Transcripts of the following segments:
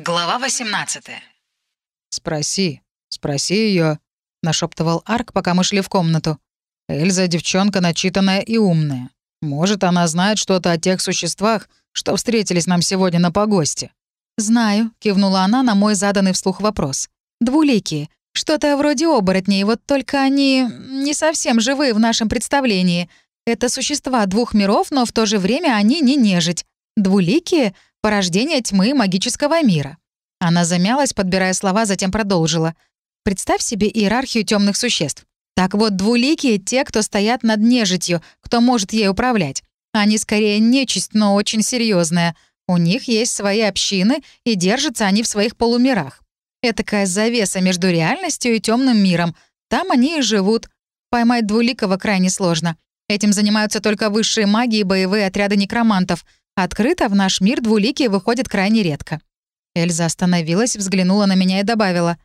Глава 18 «Спроси, спроси ее, нашептывал Арк, пока мы шли в комнату. «Эльза девчонка начитанная и умная. Может, она знает что-то о тех существах, что встретились нам сегодня на погосте». «Знаю», — кивнула она на мой заданный вслух вопрос. «Двуликие. Что-то вроде оборотней, вот только они не совсем живые в нашем представлении. Это существа двух миров, но в то же время они не нежить. Двуликие — порождение тьмы магического мира». Она замялась, подбирая слова, затем продолжила. «Представь себе иерархию темных существ. Так вот, двуликие — те, кто стоят над нежитью, кто может ей управлять. Они скорее нечисть, но очень серьезная. У них есть свои общины, и держатся они в своих полумирах. Этакая завеса между реальностью и темным миром. Там они и живут. Поймать двуликого крайне сложно. Этим занимаются только высшие маги и боевые отряды некромантов. Открыто в наш мир двуликие выходят крайне редко. Эльза остановилась, взглянула на меня и добавила.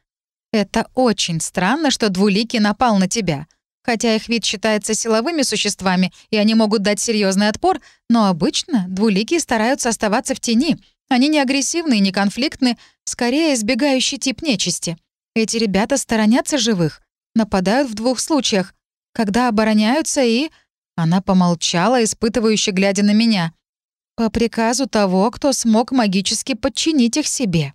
«Это очень странно, что двуликий напал на тебя. Хотя их вид считается силовыми существами, и они могут дать серьезный отпор, но обычно двуликие стараются оставаться в тени. Они не агрессивны и не конфликтны, скорее избегающий тип нечисти. Эти ребята сторонятся живых, нападают в двух случаях, когда обороняются и... Она помолчала, испытывающе глядя на меня. По приказу того, кто смог магически подчинить их себе.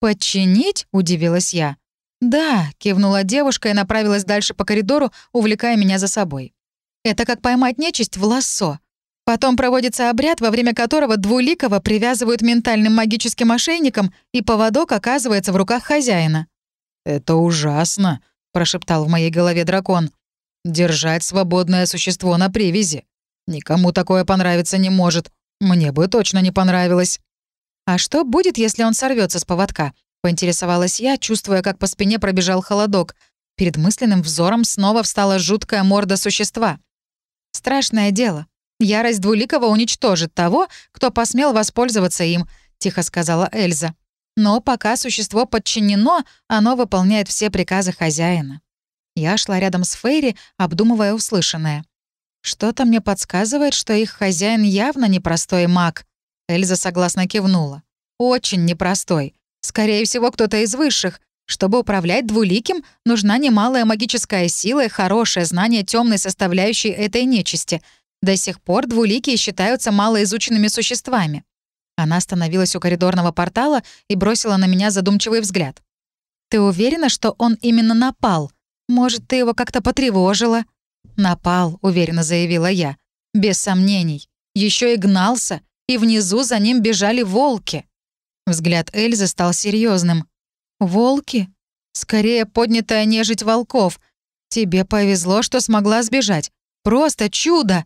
«Подчинить?» — удивилась я. «Да», — кивнула девушка и направилась дальше по коридору, увлекая меня за собой. «Это как поймать нечисть в лассо. Потом проводится обряд, во время которого двуликого привязывают ментальным магическим ошейником, и поводок оказывается в руках хозяина». «Это ужасно», — прошептал в моей голове дракон. «Держать свободное существо на привязи. Никому такое понравиться не может. Мне бы точно не понравилось». «А что будет, если он сорвется с поводка?» — поинтересовалась я, чувствуя, как по спине пробежал холодок. Перед мысленным взором снова встала жуткая морда существа. «Страшное дело. Ярость Двуликова уничтожит того, кто посмел воспользоваться им», — тихо сказала Эльза. «Но пока существо подчинено, оно выполняет все приказы хозяина». Я шла рядом с Фейри, обдумывая услышанное. «Что-то мне подсказывает, что их хозяин явно непростой маг». Эльза согласно кивнула. «Очень непростой. Скорее всего, кто-то из высших. Чтобы управлять двуликим, нужна немалая магическая сила и хорошее знание темной составляющей этой нечисти. До сих пор двуликие считаются малоизученными существами. Она остановилась у коридорного портала и бросила на меня задумчивый взгляд. «Ты уверена, что он именно напал? Может, ты его как-то потревожила?» «Напал», — уверенно заявила я. «Без сомнений. Еще и гнался, и внизу за ним бежали волки». Взгляд Эльзы стал серьезным. «Волки? Скорее поднятая нежить волков. Тебе повезло, что смогла сбежать. Просто чудо!»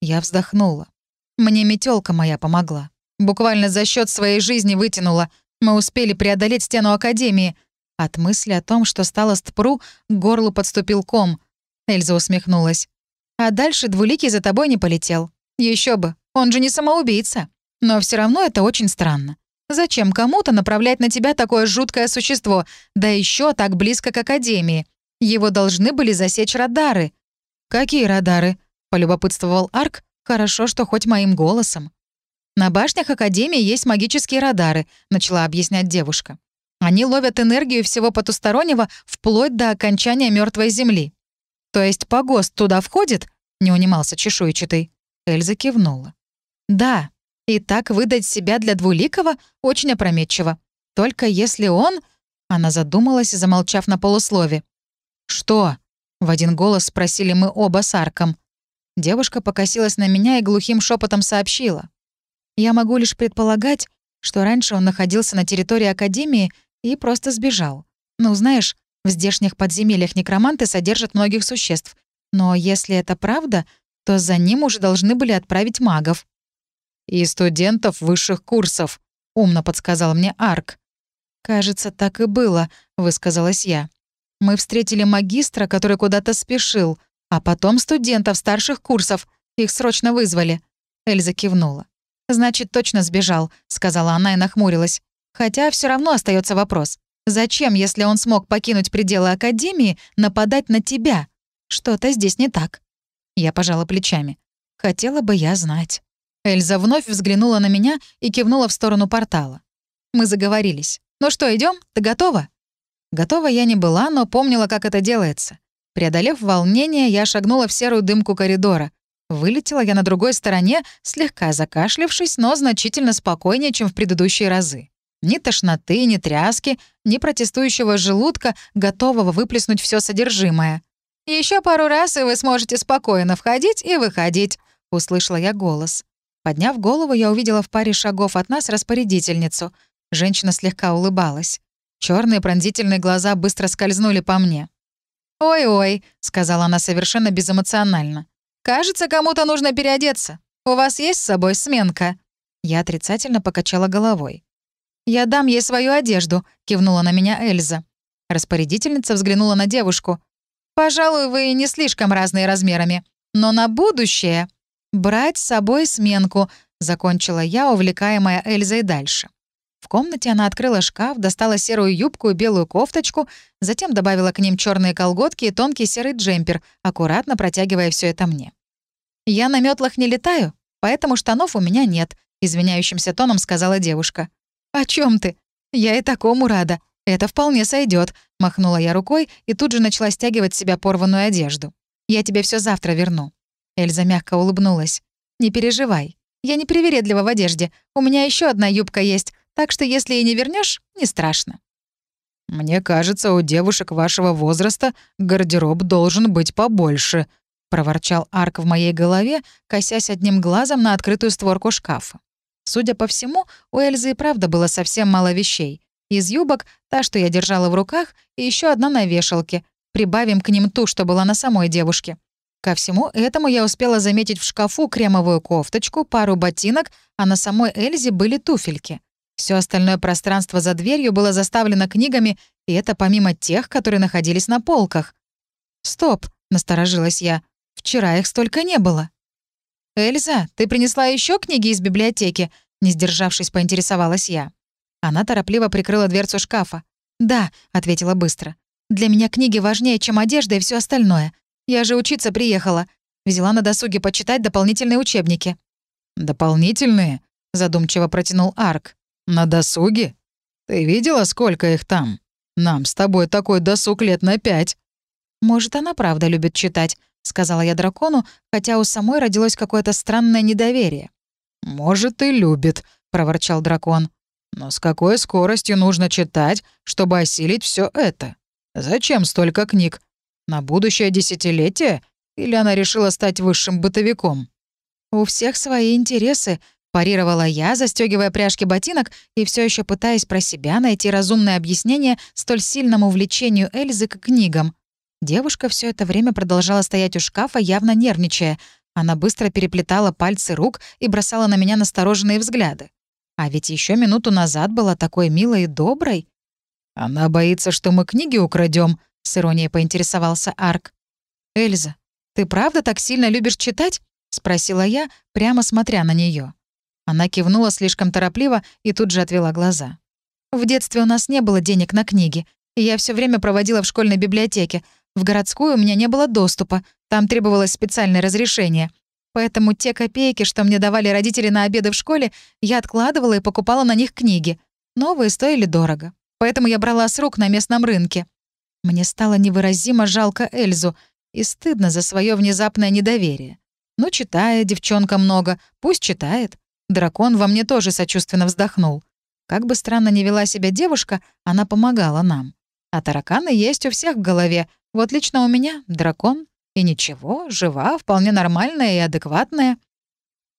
Я вздохнула. Мне метелка моя помогла. Буквально за счет своей жизни вытянула. Мы успели преодолеть стену Академии. От мысли о том, что стало стпру, к горлу подступил ком. Эльза усмехнулась. «А дальше Двуликий за тобой не полетел. Еще бы, он же не самоубийца. Но все равно это очень странно. Зачем кому-то направлять на тебя такое жуткое существо, да еще так близко к Академии? Его должны были засечь радары». «Какие радары?» — полюбопытствовал Арк. «Хорошо, что хоть моим голосом». «На башнях Академии есть магические радары», — начала объяснять девушка. «Они ловят энергию всего потустороннего вплоть до окончания мертвой земли». «То есть погост туда входит?» — не унимался чешуйчатый. Эльза кивнула. «Да, и так выдать себя для Двуликова очень опрометчиво. Только если он... Она задумалась, замолчав на полуслове. «Что?» — в один голос спросили мы оба с Арком. Девушка покосилась на меня и глухим шепотом сообщила. «Я могу лишь предполагать, что раньше он находился на территории Академии и просто сбежал. Ну, знаешь, в здешних подземельях некроманты содержат многих существ. Но если это правда, то за ним уже должны были отправить магов. «И студентов высших курсов», — умно подсказал мне Арк. «Кажется, так и было», — высказалась я. «Мы встретили магистра, который куда-то спешил, а потом студентов старших курсов. Их срочно вызвали». Эльза кивнула. «Значит, точно сбежал», — сказала она и нахмурилась. «Хотя все равно остается вопрос. Зачем, если он смог покинуть пределы Академии, нападать на тебя? Что-то здесь не так». Я пожала плечами. «Хотела бы я знать». Эльза вновь взглянула на меня и кивнула в сторону портала. Мы заговорились. «Ну что, идем? Ты готова?» Готова я не была, но помнила, как это делается. Преодолев волнение, я шагнула в серую дымку коридора. Вылетела я на другой стороне, слегка закашлявшись, но значительно спокойнее, чем в предыдущие разы. Ни тошноты, ни тряски, ни протестующего желудка, готового выплеснуть все содержимое. Еще пару раз, и вы сможете спокойно входить и выходить», — услышала я голос. Подняв голову, я увидела в паре шагов от нас распорядительницу. Женщина слегка улыбалась. Черные пронзительные глаза быстро скользнули по мне. «Ой-ой», — сказала она совершенно безэмоционально. «Кажется, кому-то нужно переодеться. У вас есть с собой сменка?» Я отрицательно покачала головой. «Я дам ей свою одежду», — кивнула на меня Эльза. Распорядительница взглянула на девушку. «Пожалуй, вы не слишком разные размерами. Но на будущее...» «Брать с собой сменку», — закончила я, увлекаемая Эльзой дальше. В комнате она открыла шкаф, достала серую юбку и белую кофточку, затем добавила к ним черные колготки и тонкий серый джемпер, аккуратно протягивая все это мне. «Я на метлах не летаю, поэтому штанов у меня нет», — извиняющимся тоном сказала девушка. «О чем ты? Я и такому рада. Это вполне сойдет, махнула я рукой и тут же начала стягивать с себя порванную одежду. «Я тебе все завтра верну». Эльза мягко улыбнулась. «Не переживай. Я не привередлива в одежде. У меня еще одна юбка есть, так что если и не вернешь, не страшно». «Мне кажется, у девушек вашего возраста гардероб должен быть побольше», — проворчал Арк в моей голове, косясь одним глазом на открытую створку шкафа. Судя по всему, у Эльзы и правда было совсем мало вещей. Из юбок — та, что я держала в руках, и еще одна на вешалке. Прибавим к ним ту, что была на самой девушке. Ко всему этому я успела заметить в шкафу кремовую кофточку, пару ботинок, а на самой Эльзе были туфельки. Все остальное пространство за дверью было заставлено книгами, и это помимо тех, которые находились на полках. «Стоп», — насторожилась я, — «вчера их столько не было». «Эльза, ты принесла еще книги из библиотеки?» Не сдержавшись, поинтересовалась я. Она торопливо прикрыла дверцу шкафа. «Да», — ответила быстро. «Для меня книги важнее, чем одежда и все остальное. Я же учиться приехала. Взяла на досуге почитать дополнительные учебники». «Дополнительные?» — задумчиво протянул Арк. «На досуге? Ты видела, сколько их там? Нам с тобой такой досуг лет на пять». «Может, она правда любит читать», — сказала я дракону, хотя у самой родилось какое-то странное недоверие. «Может, и любит», — проворчал дракон. «Но с какой скоростью нужно читать, чтобы осилить все это? Зачем столько книг? На будущее десятилетие? Или она решила стать высшим бытовиком?» «У всех свои интересы», — парировала я, застегивая пряжки ботинок и все еще пытаясь про себя найти разумное объяснение столь сильному увлечению Эльзы к книгам. Девушка все это время продолжала стоять у шкафа, явно нервничая. Она быстро переплетала пальцы рук и бросала на меня настороженные взгляды. А ведь еще минуту назад была такой милой и доброй. «Она боится, что мы книги украдем, с иронией поинтересовался Арк. «Эльза, ты правда так сильно любишь читать?» — спросила я, прямо смотря на нее. Она кивнула слишком торопливо и тут же отвела глаза. «В детстве у нас не было денег на книги, и я все время проводила в школьной библиотеке, в городскую у меня не было доступа, там требовалось специальное разрешение. Поэтому те копейки, что мне давали родители на обеды в школе, я откладывала и покупала на них книги. Новые стоили дорого. Поэтому я брала с рук на местном рынке. Мне стало невыразимо жалко Эльзу и стыдно за свое внезапное недоверие. Ну, читает девчонка много, пусть читает. Дракон во мне тоже сочувственно вздохнул. Как бы странно ни вела себя девушка, она помогала нам. А тараканы есть у всех в голове, вот лично у меня дракон. И ничего, жива, вполне нормальная и адекватная.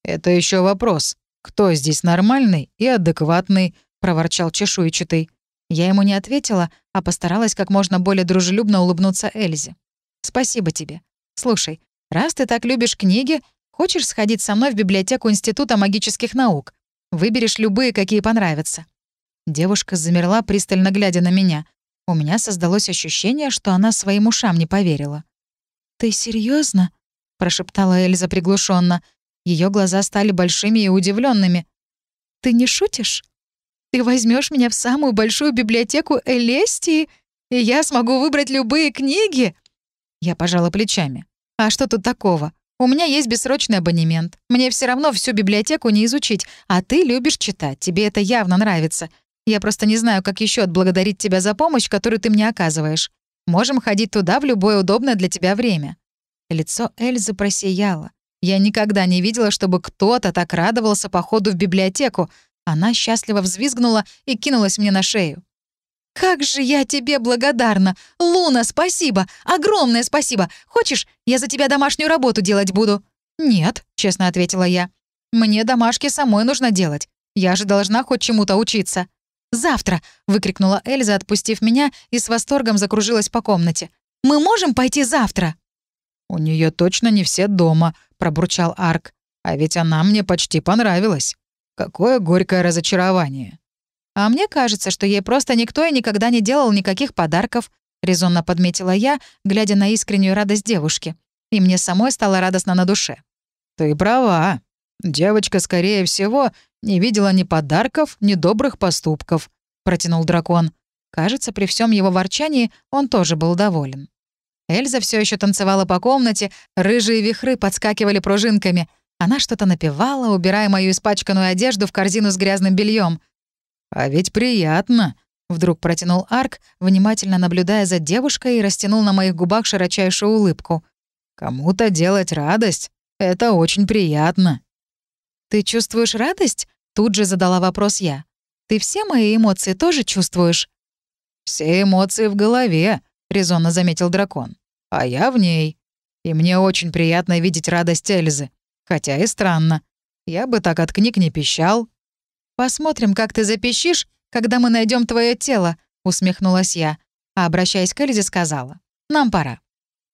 «Это еще вопрос. Кто здесь нормальный и адекватный?» — проворчал чешуйчатый. Я ему не ответила, а постаралась как можно более дружелюбно улыбнуться Эльзе. «Спасибо тебе. Слушай, раз ты так любишь книги, хочешь сходить со мной в библиотеку Института магических наук? Выберешь любые, какие понравятся». Девушка замерла, пристально глядя на меня. У меня создалось ощущение, что она своим ушам не поверила. «Ты серьезно? прошептала Эльза приглушенно. Ее глаза стали большими и удивленными. «Ты не шутишь? Ты возьмешь меня в самую большую библиотеку Элестии, и я смогу выбрать любые книги?» Я пожала плечами. «А что тут такого? У меня есть бессрочный абонемент. Мне все равно всю библиотеку не изучить, а ты любишь читать, тебе это явно нравится. Я просто не знаю, как еще отблагодарить тебя за помощь, которую ты мне оказываешь. Можем ходить туда в любое удобное для тебя время». Лицо Эльзы просияло. Я никогда не видела, чтобы кто-то так радовался походу в библиотеку. Она счастливо взвизгнула и кинулась мне на шею. «Как же я тебе благодарна! Луна, спасибо! Огромное спасибо! Хочешь, я за тебя домашнюю работу делать буду?» «Нет», — честно ответила я. «Мне домашки самой нужно делать. Я же должна хоть чему-то учиться». «Завтра!» — выкрикнула Эльза, отпустив меня, и с восторгом закружилась по комнате. «Мы можем пойти завтра?» «У нее точно не все дома», — пробурчал Арк. «А ведь она мне почти понравилась. Какое горькое разочарование». «А мне кажется, что ей просто никто и никогда не делал никаких подарков», — резонно подметила я, глядя на искреннюю радость девушки. И мне самой стало радостно на душе. «Ты права. Девочка, скорее всего, не видела ни подарков, ни добрых поступков», — протянул дракон. Кажется, при всем его ворчании он тоже был доволен. Эльза все еще танцевала по комнате, рыжие вихры подскакивали пружинками. Она что-то напевала, убирая мою испачканную одежду в корзину с грязным бельем. «А ведь приятно», — вдруг протянул Арк, внимательно наблюдая за девушкой и растянул на моих губах широчайшую улыбку. «Кому-то делать радость — это очень приятно». «Ты чувствуешь радость?» — тут же задала вопрос я. «Ты все мои эмоции тоже чувствуешь?» «Все эмоции в голове», — резонно заметил дракон. «А я в ней. И мне очень приятно видеть радость Эльзы. Хотя и странно. Я бы так от книг не пищал, «Посмотрим, как ты запищишь, когда мы найдем твое тело», — усмехнулась я, а, обращаясь к Эльзе, сказала. «Нам пора».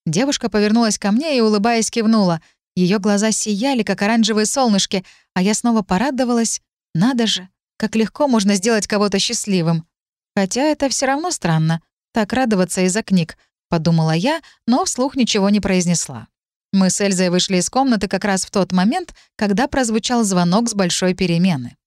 Девушка повернулась ко мне и, улыбаясь, кивнула. Ее глаза сияли, как оранжевые солнышки, а я снова порадовалась. Надо же, как легко можно сделать кого-то счастливым. Хотя это все равно странно, так радоваться из-за книг, подумала я, но вслух ничего не произнесла. Мы с Эльзой вышли из комнаты как раз в тот момент, когда прозвучал звонок с большой перемены.